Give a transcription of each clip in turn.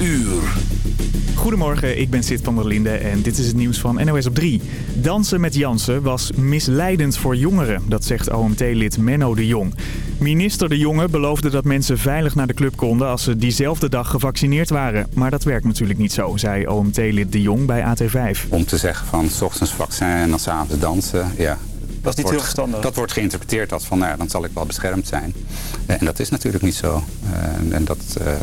uur. Goedemorgen, ik ben Sid van der Linde en dit is het nieuws van NOS op 3. Dansen met Jansen was misleidend voor jongeren, dat zegt OMT-lid Menno de Jong. Minister de Jonge beloofde dat mensen veilig naar de club konden als ze diezelfde dag gevaccineerd waren. Maar dat werkt natuurlijk niet zo, zei OMT-lid de Jong bij AT5. Om te zeggen van s ochtends vaccin en dan s'avonds dansen, ja, dat is niet wordt, heel verstandig. Dat wordt geïnterpreteerd als van, nou ja, dan zal ik wel beschermd zijn. En dat is natuurlijk niet zo. Uh, en dat ja,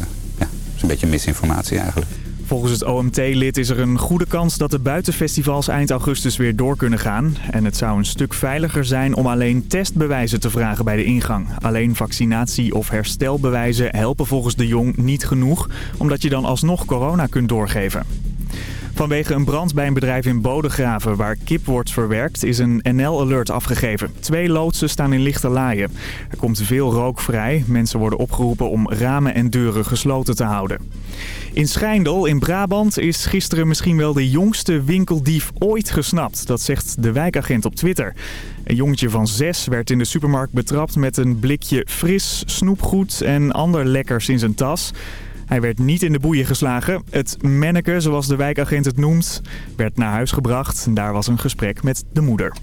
is een beetje misinformatie eigenlijk. Volgens het OMT-lid is er een goede kans dat de buitenfestivals eind augustus weer door kunnen gaan. En het zou een stuk veiliger zijn om alleen testbewijzen te vragen bij de ingang. Alleen vaccinatie- of herstelbewijzen helpen volgens de Jong niet genoeg, omdat je dan alsnog corona kunt doorgeven. Vanwege een brand bij een bedrijf in Bodegraven waar kip wordt verwerkt is een NL-alert afgegeven. Twee loodsen staan in lichte laaien. Er komt veel rook vrij. Mensen worden opgeroepen om ramen en deuren gesloten te houden. In Schijndel in Brabant is gisteren misschien wel de jongste winkeldief ooit gesnapt. Dat zegt de wijkagent op Twitter. Een jongetje van zes werd in de supermarkt betrapt met een blikje fris snoepgoed en ander lekkers in zijn tas. Hij werd niet in de boeien geslagen. Het manneke, zoals de wijkagent het noemt, werd naar huis gebracht. Daar was een gesprek met de moeder.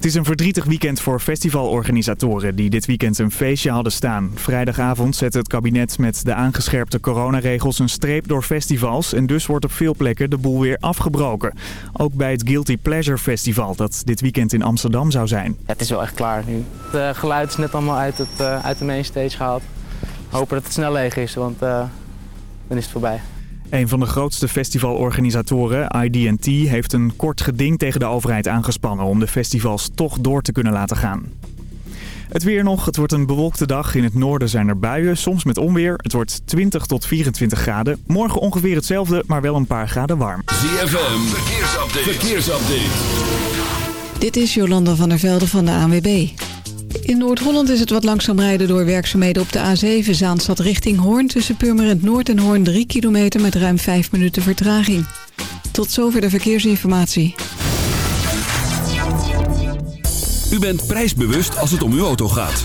Het is een verdrietig weekend voor festivalorganisatoren die dit weekend een feestje hadden staan. Vrijdagavond zette het kabinet met de aangescherpte coronaregels een streep door festivals. En dus wordt op veel plekken de boel weer afgebroken. Ook bij het Guilty Pleasure Festival dat dit weekend in Amsterdam zou zijn. Het is wel echt klaar nu. Het uh, geluid is net allemaal uit, het, uh, uit de mainstage gehaald. Hopen dat het snel leeg is, want uh, dan is het voorbij. Een van de grootste festivalorganisatoren, IDT, heeft een kort geding tegen de overheid aangespannen om de festivals toch door te kunnen laten gaan. Het weer nog. Het wordt een bewolkte dag. In het noorden zijn er buien, soms met onweer. Het wordt 20 tot 24 graden. Morgen ongeveer hetzelfde, maar wel een paar graden warm. ZFM, verkeersupdate. verkeersupdate. Dit is Jolanda van der Velde van de ANWB. In Noord-Holland is het wat langzaam rijden door werkzaamheden op de A7 Zaanstad richting Hoorn... tussen Purmerend Noord en Hoorn 3 kilometer met ruim 5 minuten vertraging. Tot zover de verkeersinformatie. U bent prijsbewust als het om uw auto gaat.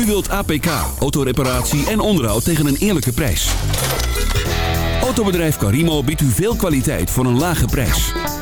U wilt APK, autoreparatie en onderhoud tegen een eerlijke prijs. Autobedrijf Carimo biedt u veel kwaliteit voor een lage prijs.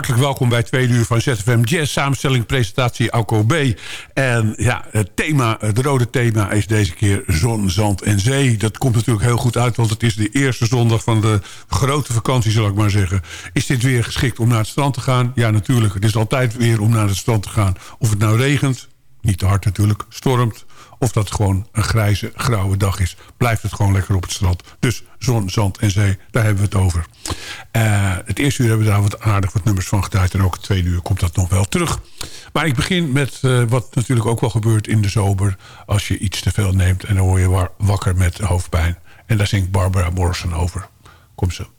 Hartelijk welkom bij twee uur van ZFM Jazz. Samenstelling, presentatie, Alco B. En ja, het thema, het rode thema is deze keer zon, zand en zee. Dat komt natuurlijk heel goed uit, want het is de eerste zondag van de grote vakantie, zal ik maar zeggen. Is dit weer geschikt om naar het strand te gaan? Ja, natuurlijk. Het is altijd weer om naar het strand te gaan. Of het nou regent, niet te hard natuurlijk, stormt of dat het gewoon een grijze, grauwe dag is. Blijft het gewoon lekker op het strand. Dus zon, zand en zee, daar hebben we het over. Uh, het eerste uur hebben we daar wat aardig wat nummers van geduid. En ook het tweede uur komt dat nog wel terug. Maar ik begin met uh, wat natuurlijk ook wel gebeurt in de zomer. Als je iets te veel neemt en dan word je wakker met hoofdpijn. En daar zingt Barbara Morrison over. Kom zo.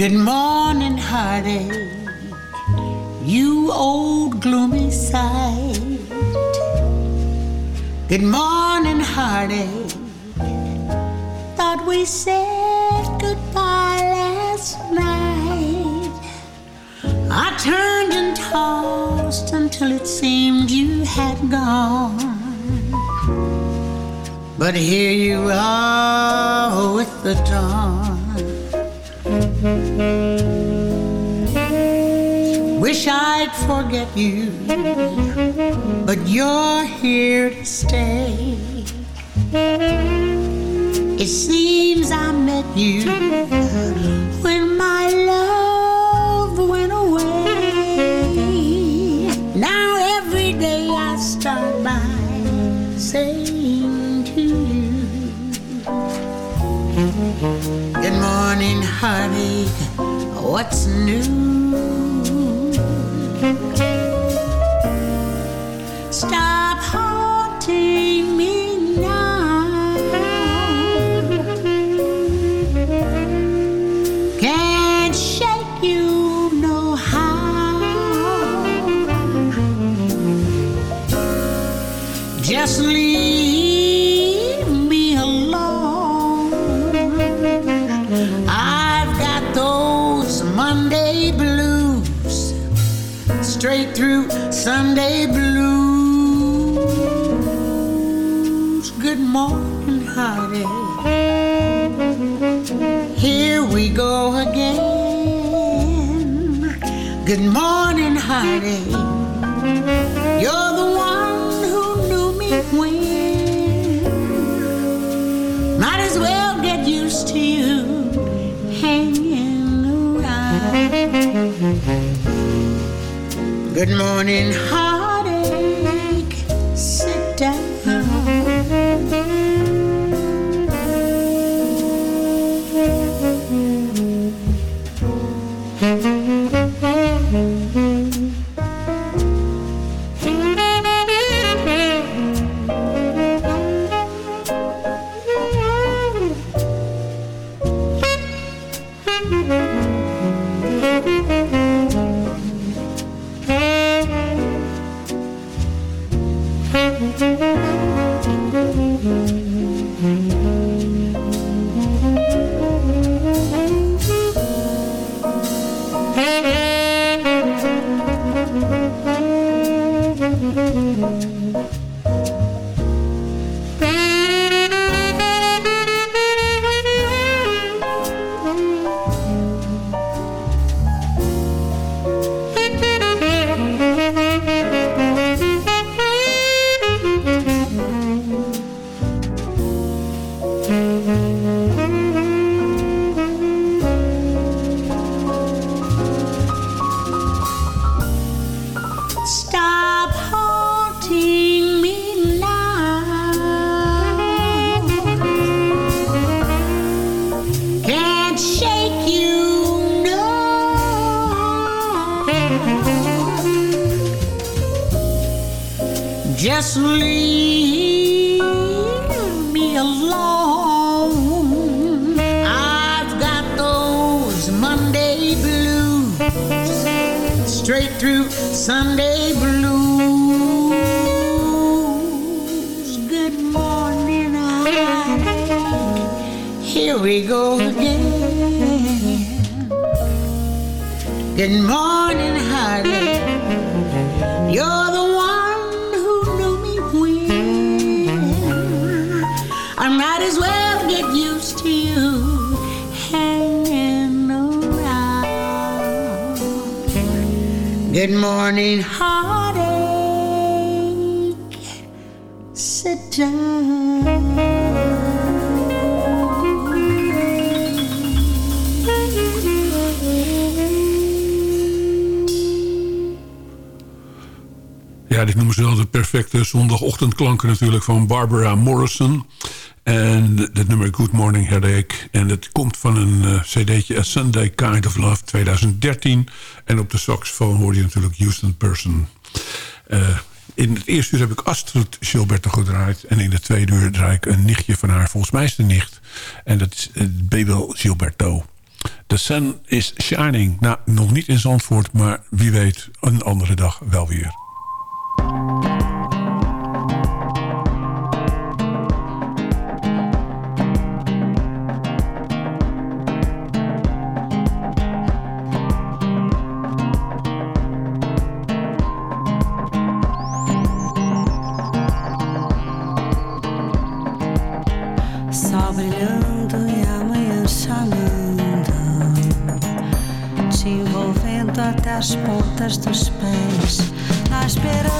Good morning, heartache, you old gloomy sight. Good morning, heartache. Thought we said goodbye last night. I turned and tossed until it seemed you had gone. But here you are with the dawn. Wish I'd forget you, but you're here to stay. It seems I met you when my What's new? Good morning, honey. You're the one who knew me when. Might as well get used to you hanging around. Good morning, heartache. Dit noemen ze wel de perfecte zondagochtendklanken natuurlijk van Barbara Morrison. En het nummer Good Morning Headache. En het komt van een eh, cd'tje A Sunday Kind of Love 2013. En op de saxofoon hoor je natuurlijk Houston Person. Eh, in het eerste uur heb ik Astrid Gilberto gedraaid. En in het tweede uur draai ik een nichtje van haar. Volgens mij is een nicht. En dat is uh, Bebel Gilberto. The sun is shining. Nou, nog niet in Zandvoort, maar wie weet een andere dag wel weer. do espaço, na esperança.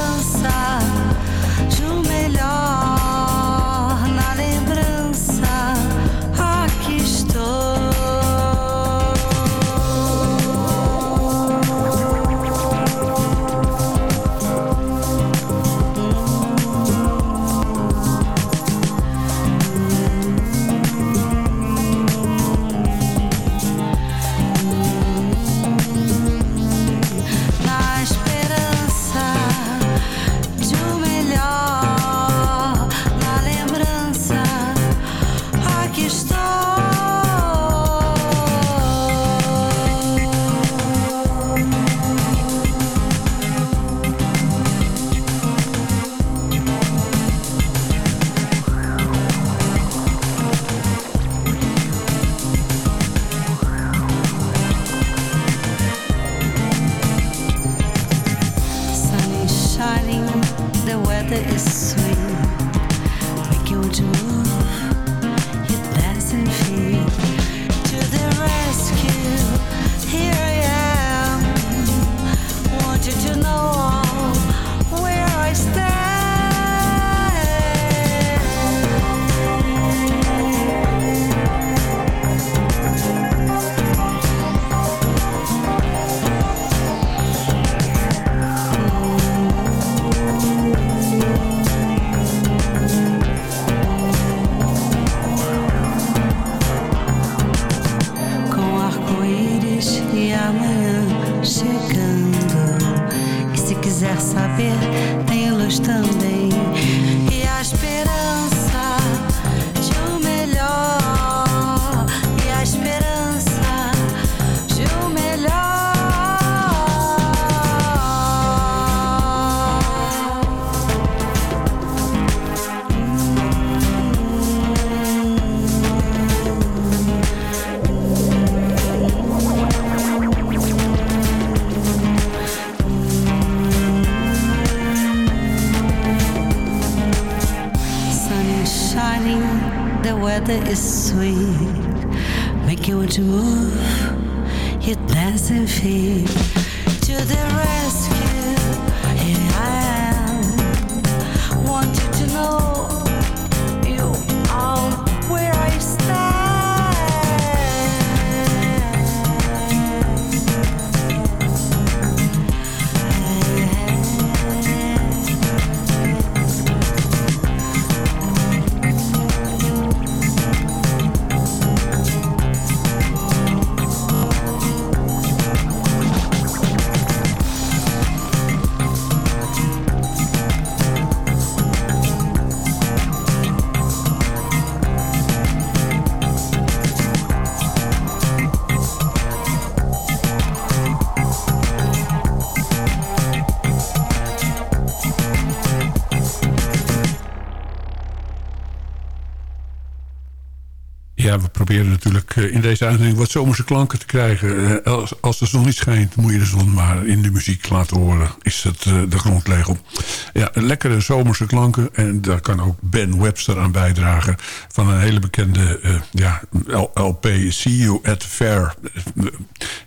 In deze uitzending wat zomerse klanken te krijgen. Eh, Als, als de zon niet schijnt, moet je de zon maar in de muziek laten horen. Is het eh, de grondlegel. Ja, lekkere zomerse klanken. En daar kan ook Ben Webster aan bijdragen. Van een hele bekende eh, ja, LP, See You at Fair. Eh,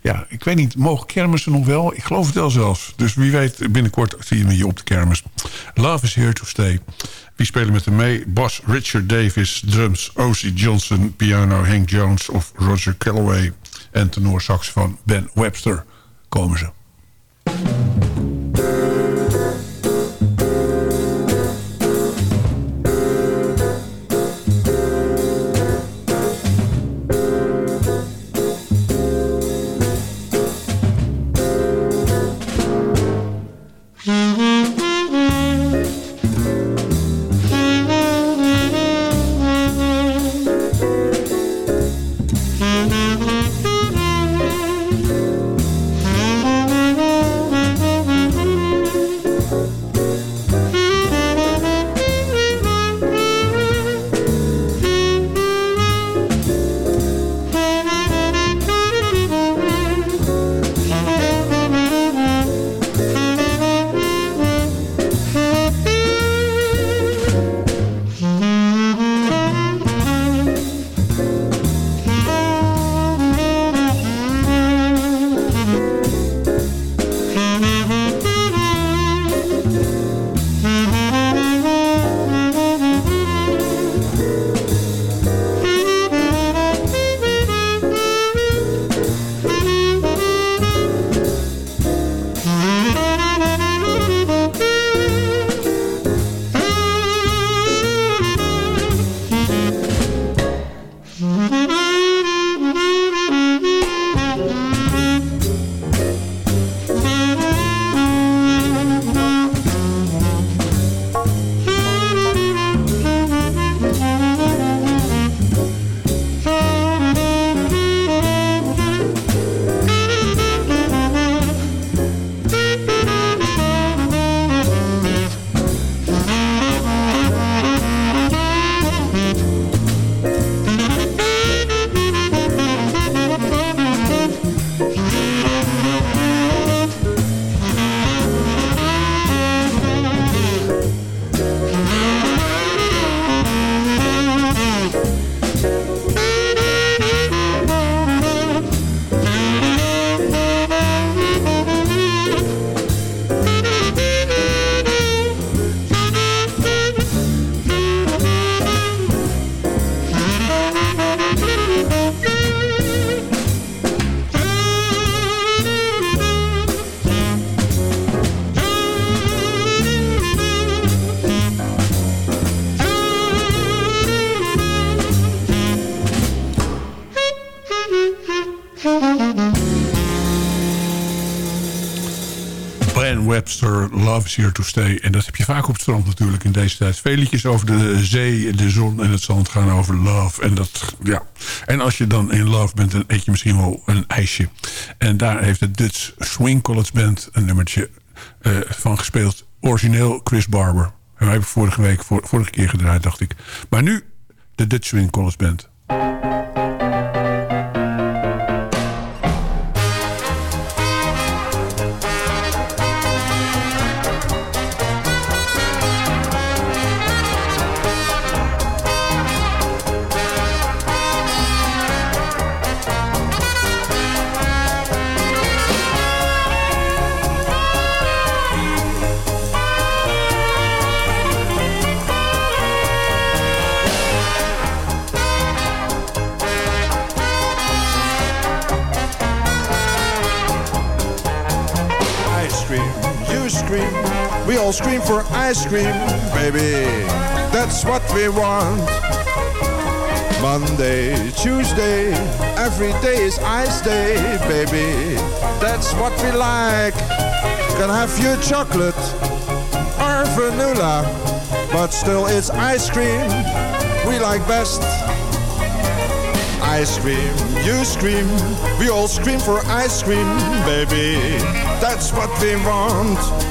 Ja, ik weet niet, mogen kermissen nog wel? Ik geloof het wel zelfs. Dus wie weet, binnenkort zie je me hier op de kermis. Love is here to stay. Wie spelen met hem mee? Bas Richard Davis, drums, O.C. Johnson, piano Hank Jones of Roger Calloway. En tenor saxofoon Ben Webster. Komen ze. Webster, Love Here to Stay. En dat heb je vaak op het strand natuurlijk in deze tijd. Veel liedjes over de zee, de zon en het zand gaan over love. En, dat, ja. en als je dan in love bent, dan eet je misschien wel een ijsje. En daar heeft de Dutch Swing College Band een nummertje eh, van gespeeld. Origineel Chris Barber. En wij hebben vorige week, vor- vorige keer gedraaid, dacht ik. Maar nu de Dutch Swing College Band. For ice cream, baby. That's what we want. Monday, Tuesday, every day is ice day, baby. That's what we like. Can have your chocolate or vanilla, but still it's ice cream we like best. Ice cream, you scream, we all scream for ice cream, baby. That's what we want.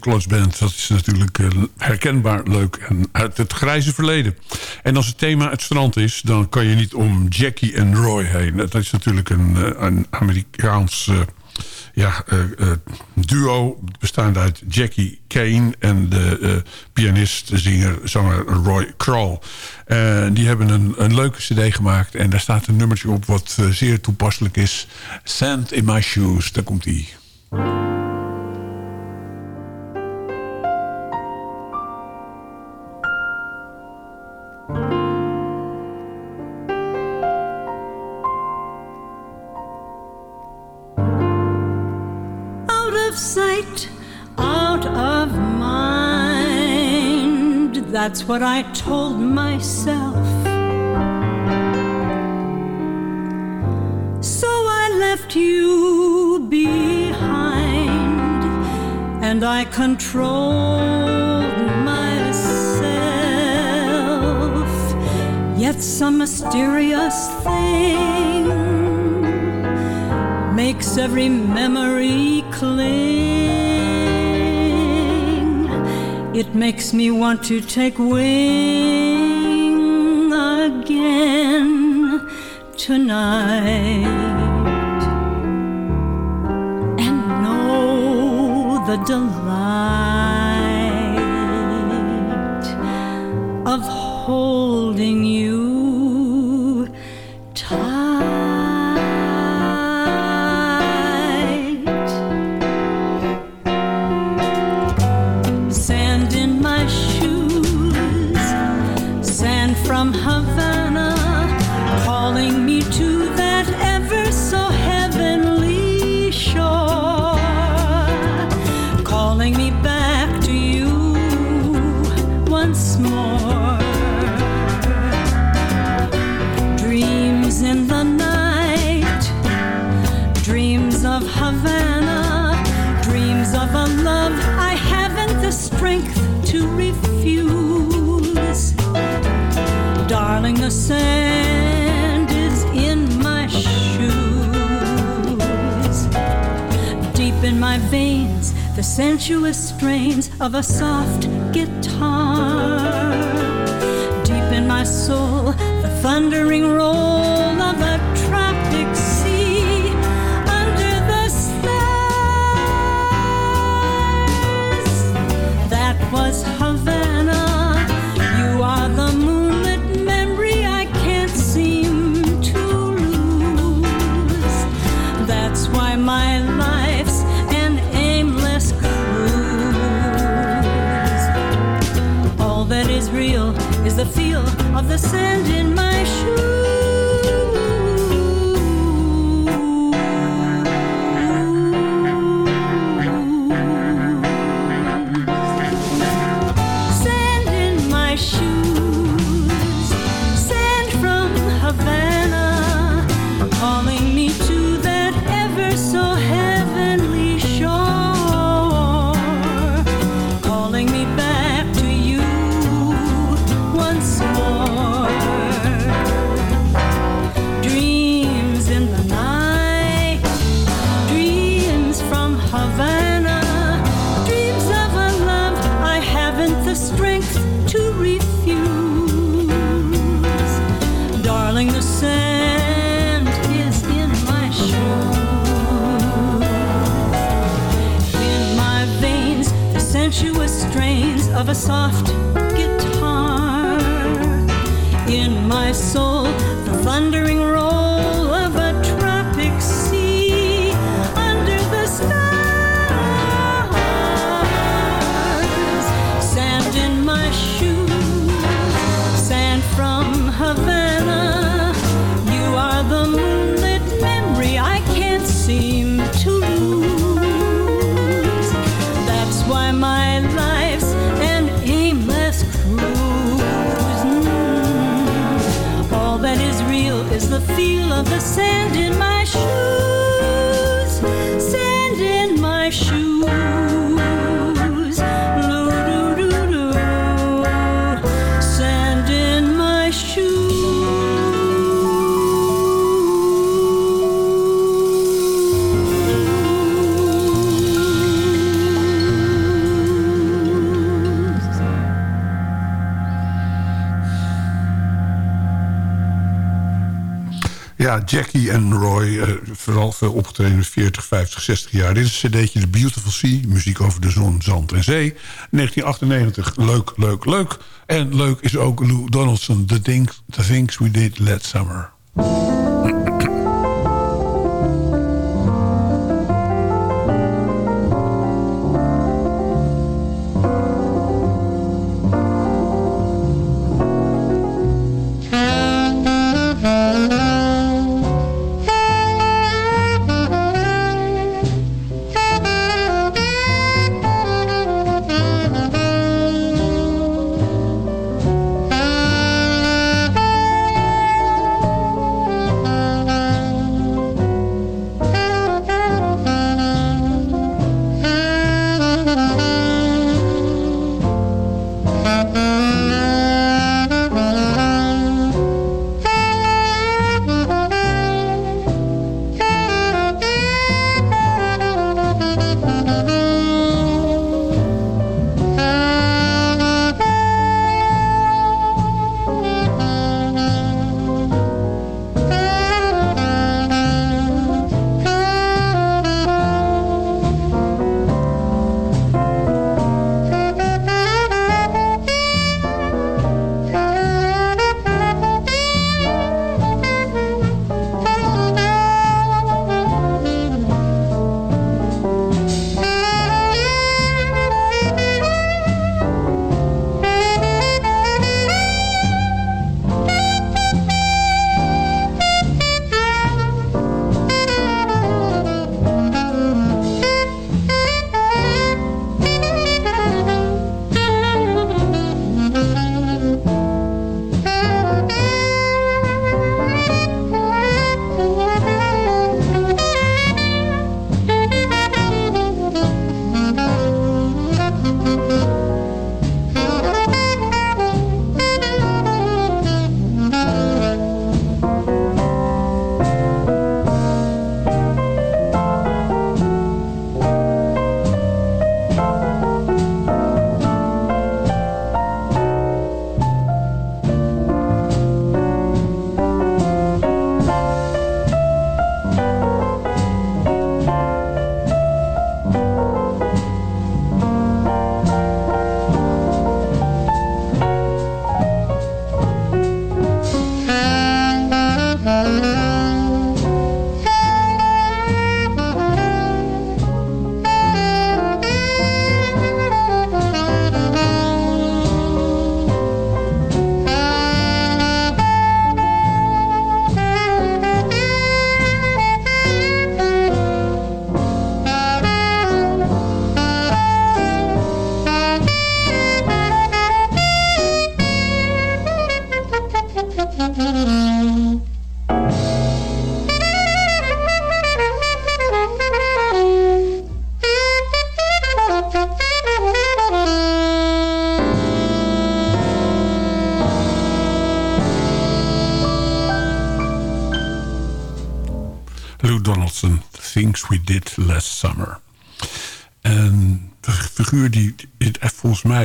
Close Band. Dat is natuurlijk eh, herkenbaar leuk en uit het grijze verleden. En als het thema het strand is... dan kan je niet om Jackie en Roy heen. Dat is natuurlijk een, eh, een Amerikaans eh, ja, duo... bestaande uit Jackie Kane en de pianist, zinger, zanger Roy Kroll. Die hebben een, een leuke cd gemaakt... en daar staat een nummertje op wat zeer toepasselijk is. Sand in my shoes, daar komt die. That's what I told myself. So I left you behind and I controlled myself. Yet some mysterious thing makes every memory cling. It makes me want to take wing again tonight. And know the delight once more. Sensuous strains of a soft guitar. Deep in my soul, the thundering roll of a tropic sea. Under the stars, that was Havana. Of the sand in my shoes. A soft guitar. In my soul, Ja, Jackie en Roy, eh, vooral veel opgetreden in 40, 50, 60 jaar. Dit is een cd'tje The Beautiful Sea, muziek over de zon, zand en zee. 1998, leuk, leuk, leuk. En leuk is ook Lou Donaldson, The Things, the things We Did Last Summer.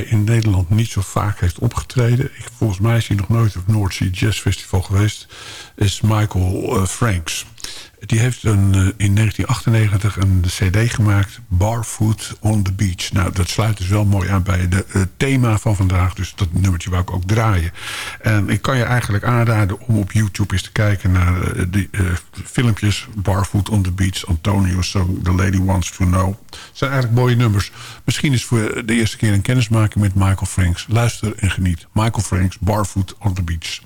In Nederland niet zo vaak heeft opgetreden... Ik, volgens mij is hij nog nooit op North Jazz Festival geweest... is Michael eh, Franks. Die heeft eh, in 1998 een cd gemaakt... Barfoot on the Beach. Nou, dat sluit dus wel mooi aan bij de- het thema van vandaag. Dus dat nummertje wou ik ook draaien. En ik kan je eigenlijk aanraden om op YouTube eens te kijken... naar eh, eh, filmpjes Barfoot on the Beach, Antonio Song, The Lady Wants to Know. Het zijn eigenlijk mooie nummers. Misschien is voor de eerste keer een kennismaking met Michael Franks. Luister en geniet. Michael Franks, Barfoot on the Beach.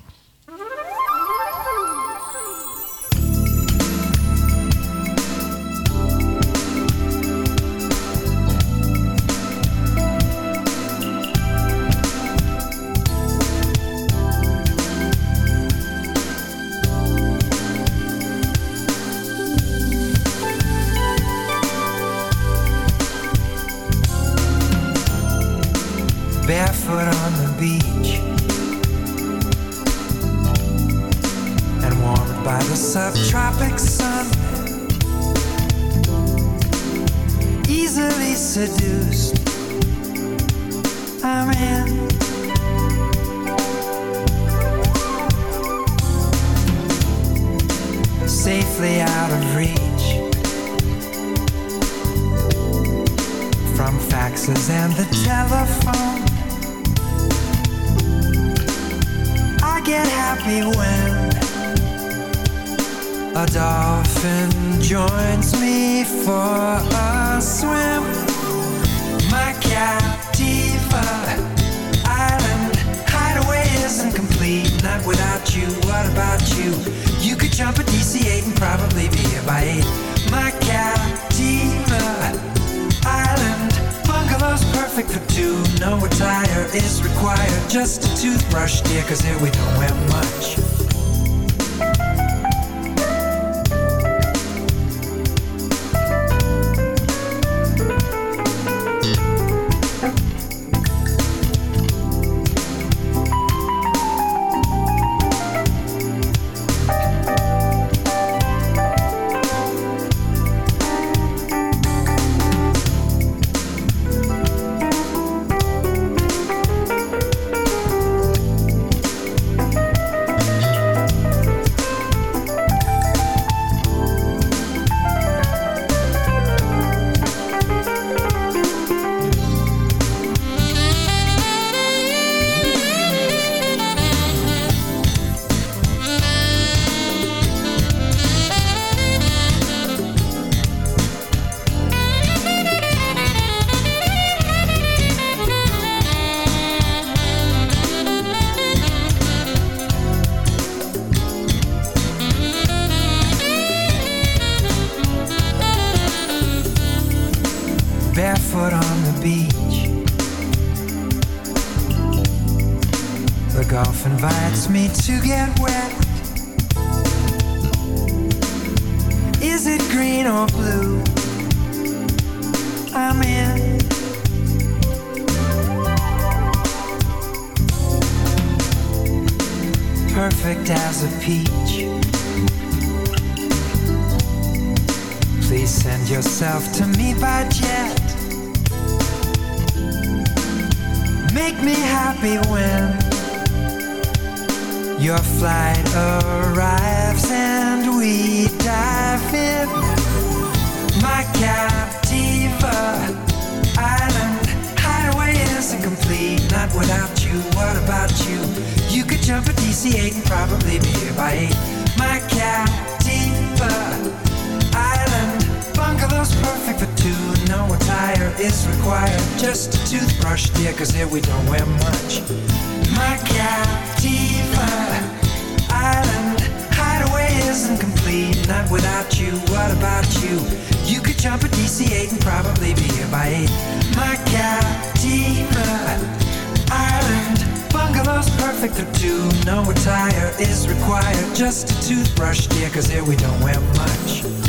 Perfect for two. No attire is required, just a toothbrush, dear, cause here we don't wear much.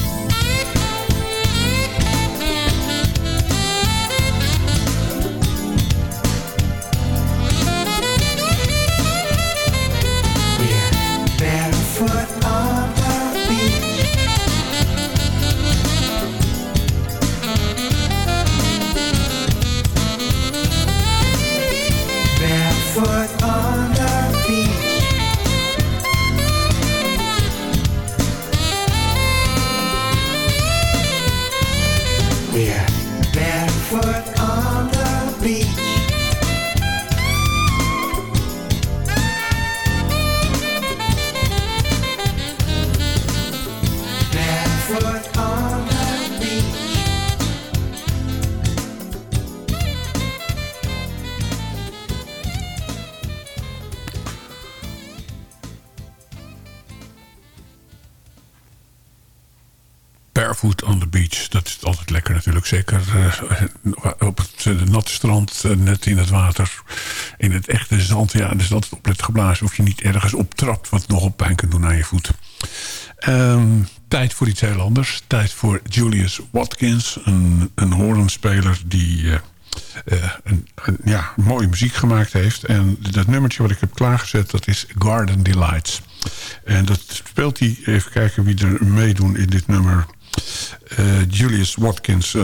Eh, net in het water. In het echte zand. Ja, is altijd oplet geblazen. Of je niet ergens optrapt wat nogal pijn kan doen aan je voet. Ehm, tijd voor iets heel anders. Tijd voor Julius Watkins. Een, een horenspeler die... eh, eh, een, ja, mooie muziek gemaakt heeft. En dat nummertje wat ik heb klaargezet, dat is Garden Delights. En dat speelt hij, even kijken wie er meedoen in dit nummer. Julius Watkins,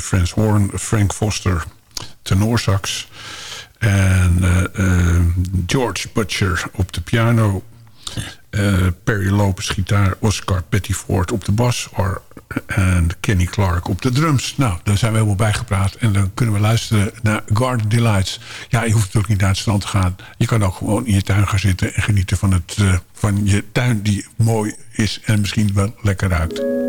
Frans Horn, Frank Foster, tenorsax. En eh, eh, George Butcher op de piano. Eh, Perry Lopez gitaar, Oscar Pettiford op de bas en Kenny Clark op de drums. Nou, daar zijn we helemaal bijgepraat. En dan kunnen we luisteren naar Garden Delights. Ja, je hoeft natuurlijk niet naar het strand te gaan. Je kan ook gewoon in je tuin gaan zitten en genieten van, het, van je tuin die mooi is en misschien wel lekker ruikt.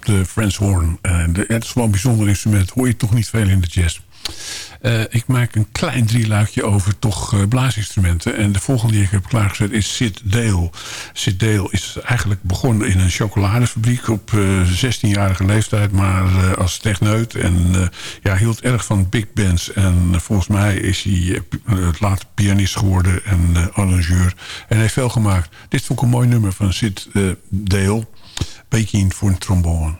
Op de French horn. De- het is wel een bijzonder instrument. Hoor je toch niet veel in de jazz. Eh, ik maak een klein drieluikje over toch eh, blaasinstrumenten. En de volgende die ik heb klaargezet is Sid Dale. Sid Dale is eigenlijk begonnen in een chocoladefabriek op eh 16-jarige leeftijd. Maar als techneut. En ja, hield erg van big bands. En volgens mij is hij eh, later pianist geworden en arrangeur. En heeft veel gemaakt. Dit vond ik een mooi nummer van Sid Dale. Beetje voor een trombone.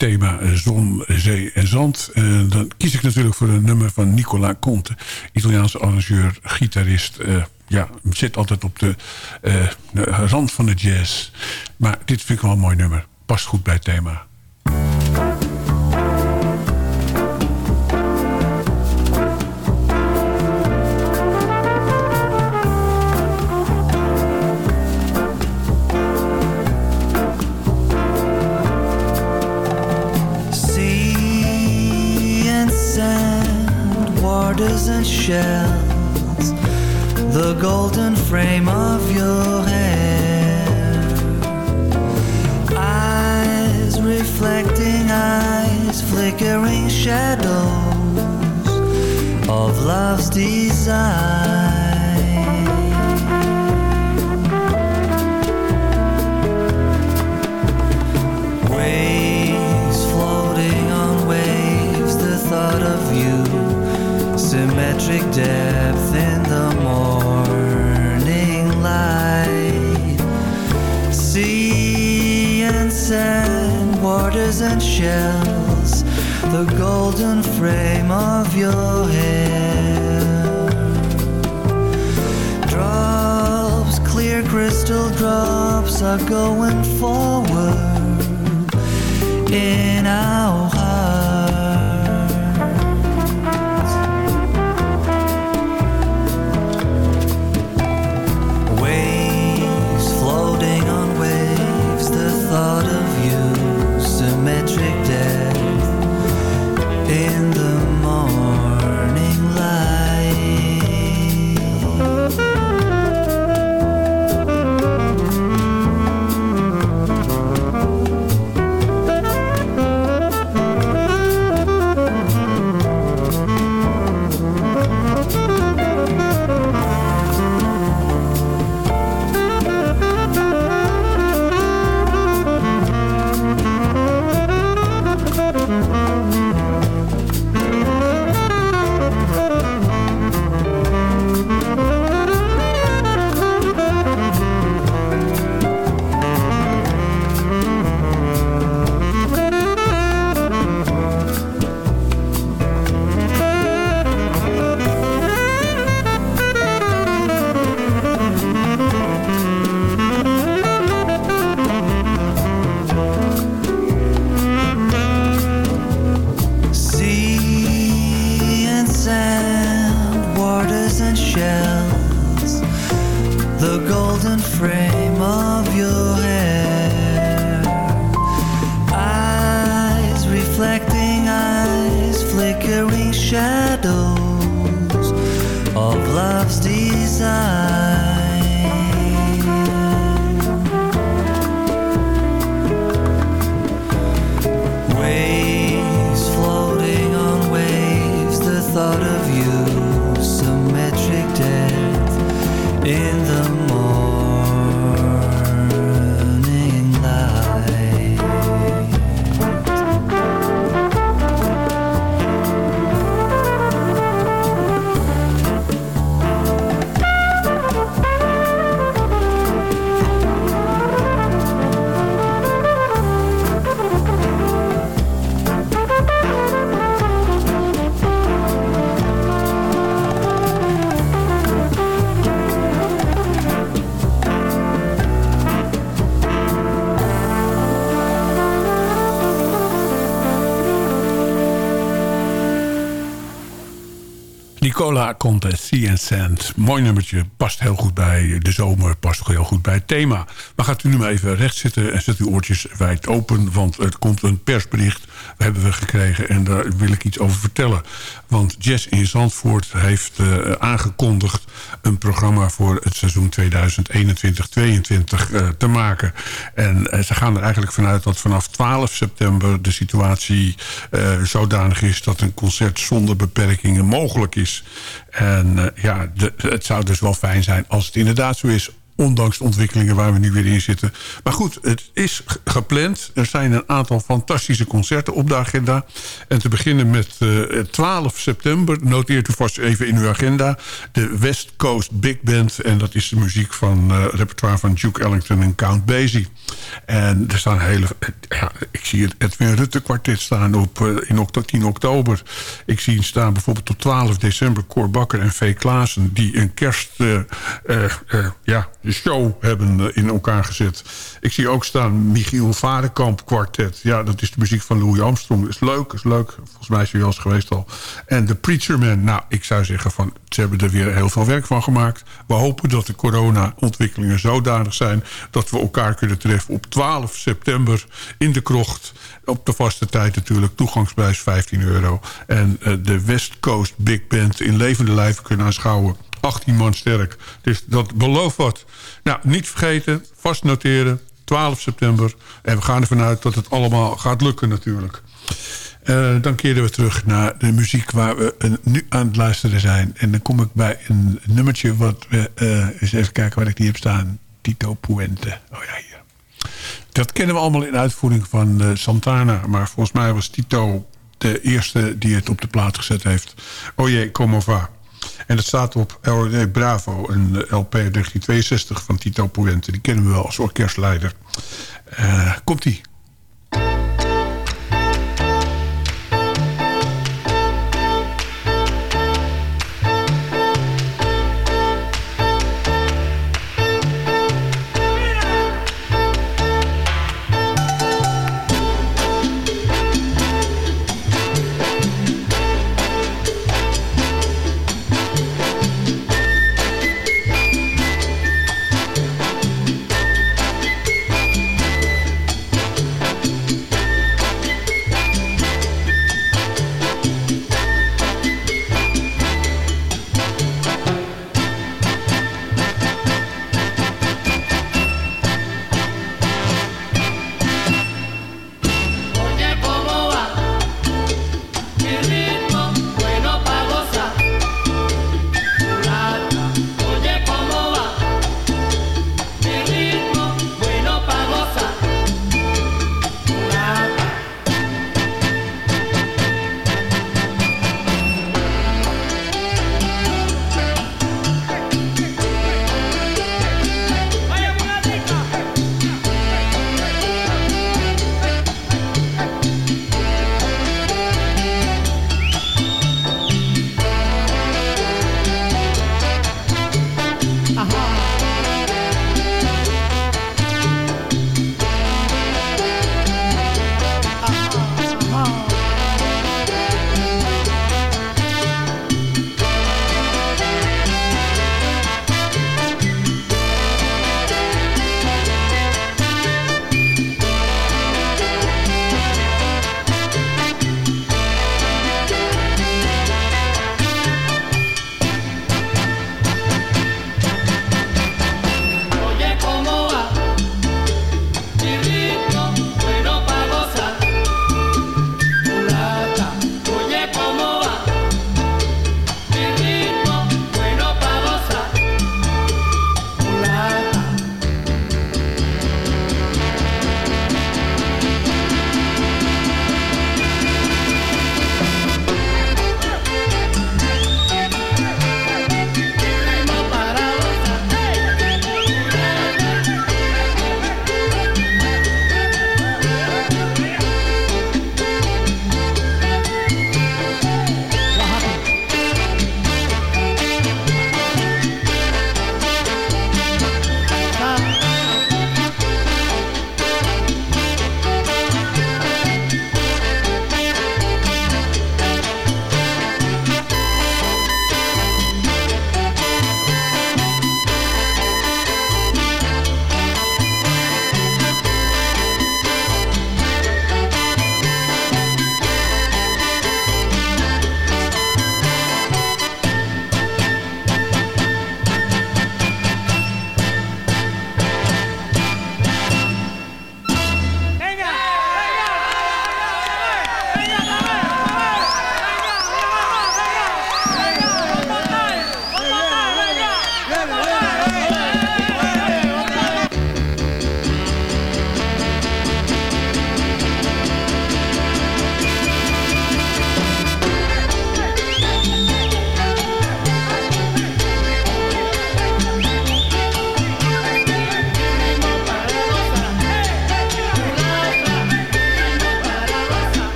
Thema eh, zon, zee en zand. En dan kies ik natuurlijk voor een nummer van Nicola Conte. Italiaanse arrangeur, gitarist. eh, ja, zit altijd op de, eh, de rand van de jazz. Maar dit vind ik wel een mooi nummer. Past goed bij het thema. And shells, the golden frame of your hair. Eyes reflecting eyes, flickering shadows of love's desire. Depth in the morning light. Sea and sand, waters and shells, the golden frame of your hair. Drops, clear crystal drops are going forward in our Sea and Sand. Mooi nummertje, past heel goed bij de zomer, past heel goed bij het thema. Maar gaat u nu maar even recht zitten en zet uw oortjes wijd open... want er komt een persbericht, hebben we gekregen... en daar wil ik iets over vertellen. Want Jazz in Zandvoort heeft eh, aangekondigd... een programma voor het seizoen 2021-2022 eh, te maken. En eh, ze gaan er eigenlijk vanuit dat vanaf 12 september... de situatie eh, zodanig is dat een concert zonder beperkingen mogelijk is. En eh, ja, het zou dus wel fijn zijn als het inderdaad zo is ondanks de ontwikkelingen waar we nu weer in zitten. Maar goed, het is gepland. Er zijn een aantal fantastische concerten op de agenda. En te beginnen met eh, 12 september, noteert u vast even in uw agenda... de West Coast Big Band. En dat is de muziek van eh repertoire van Duke Ellington en Count Basie. En er staan hele... Ja, ik zie het Edwin Rutte kwartet staan op, eh, in okto- 10 oktober. Ik zie staan bijvoorbeeld op 12 december... Cor Bakker en V. Klaassen... die een kerst... eh, eh, eh, ja, show hebben eh, in elkaar gezet. Ik zie ook staan Michiel Varenkamp kwartet. Ja, dat is de muziek van Louis Armstrong. Is leuk, is leuk. Volgens mij is hij wel eens geweest al. En The Preacher Man. Nou, ik zou zeggen van... ze hebben er weer heel veel werk van gemaakt. We hopen dat de corona-ontwikkelingen zodanig zijn... dat we elkaar kunnen treffen op 12 september in de krocht. Op de vaste tijd natuurlijk. Toegangsprijs 15 euro. En eh, de West Coast Big Band in levende lijven kunnen aanschouwen. 18 man sterk. Dus dat belooft wat. Nou, niet vergeten, vast noteren. 12 september. En we gaan ervan uit dat het allemaal gaat lukken natuurlijk. Eh, dan keren we terug naar de muziek waar we nu aan het luisteren zijn. En dan kom ik bij een nummertje wat we... eh, eens even kijken waar ik die heb staan. Tito Puente. Oh ja, hier. Dat kennen we allemaal in uitvoering van eh, Santana. Maar volgens mij was Tito de eerste die het op de plaat gezet heeft. Oye, como va. En dat staat op LRD Bravo, een LP uit 1962 van Tito Puente. Die kennen we wel als orkestleider. Eh, Komt-ie.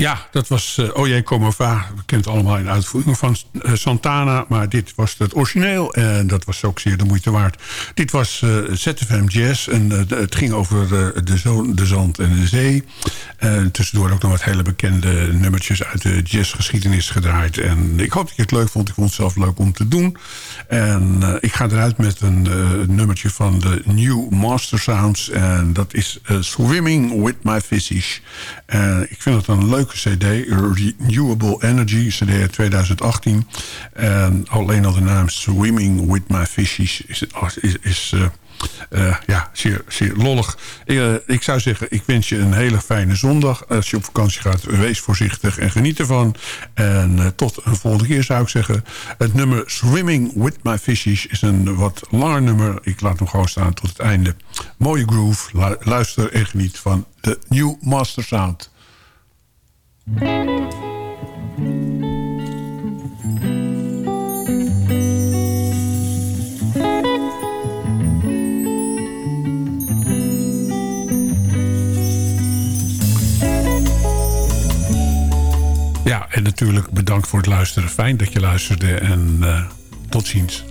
Ja, dat was uh, Oye Como Va. We kennen het allemaal in uitvoering van uh, Santana. Maar dit was het origineel. En dat was ook zeer de moeite waard. Dit was uh, ZFM Jazz. En het ging over de, de zand en de zee. En tussendoor ook nog wat hele bekende nummertjes uit de jazzgeschiedenis gedraaid. En ik hoop dat je het leuk vond. Ik vond het zelf leuk om te doen. En ik ga eruit met een nummertje van de New Master Sounds. En dat is Swimming with My Fishies. ik vind het een leuk cd. Renewable Energy, cd 2018. En alleen al de naam Swimming with My Fishies is, is, is uh, uh, ja, zeer, zeer lollig. Uh, ik zou zeggen, ik wens je een hele fijne zondag. Als je op vakantie gaat, wees voorzichtig en geniet ervan. En tot een volgende keer zou ik zeggen. Het nummer Swimming with My Fishies is een wat langer nummer. Ik laat hem gewoon staan tot het einde. Mooie groove. Luister en geniet van de New Master Sound. Ja, en natuurlijk bedankt voor het luisteren. Fijn dat je luisterde en uh, tot ziens.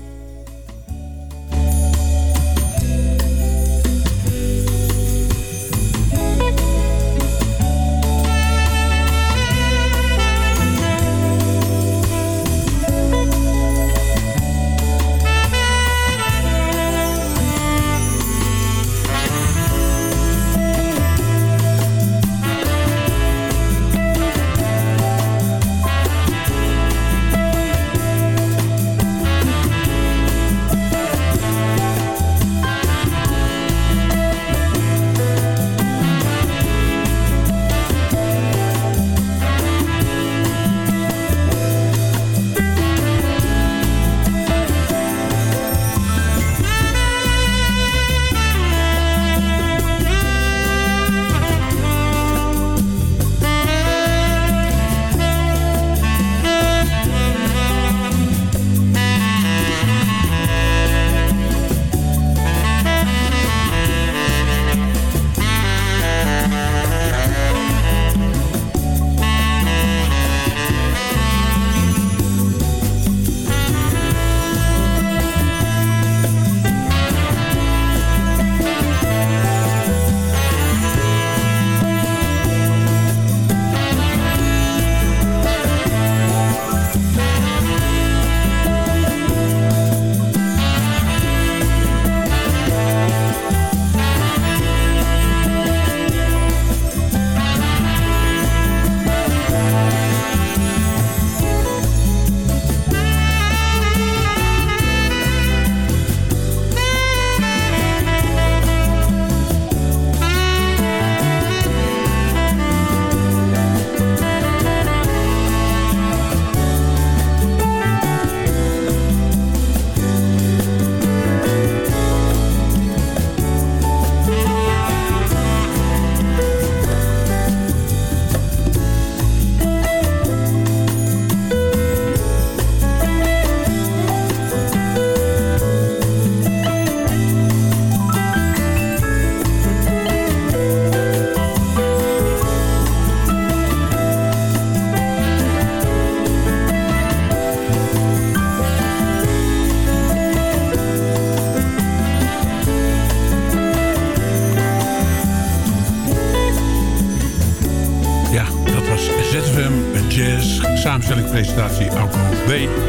Presentatie Alco B.